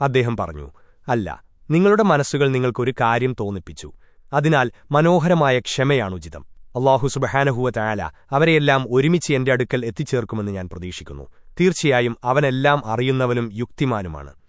അദ്ദേഹം പറഞ്ഞു അല്ല നിങ്ങളുടെ മനസ്സുകൾ നിങ്ങൾക്കൊരു കാര്യം തോന്നിപ്പിച്ചു. അതിനാൽ മനോഹരമായ ക്ഷമയാണുചിതം. അള്ളാഹു സുബഹാനഹുവ തയാല അവരെയെല്ലാം ഒരുമിച്ച് എന്റെ അടുക്കൽ എത്തിച്ചേർക്കുമെന്ന് ഞാൻ പ്രതീക്ഷിക്കുന്നു. തീർച്ചയായും അവനെല്ലാം അറിയുന്നവനും യുക്തിമാനുമാണ്.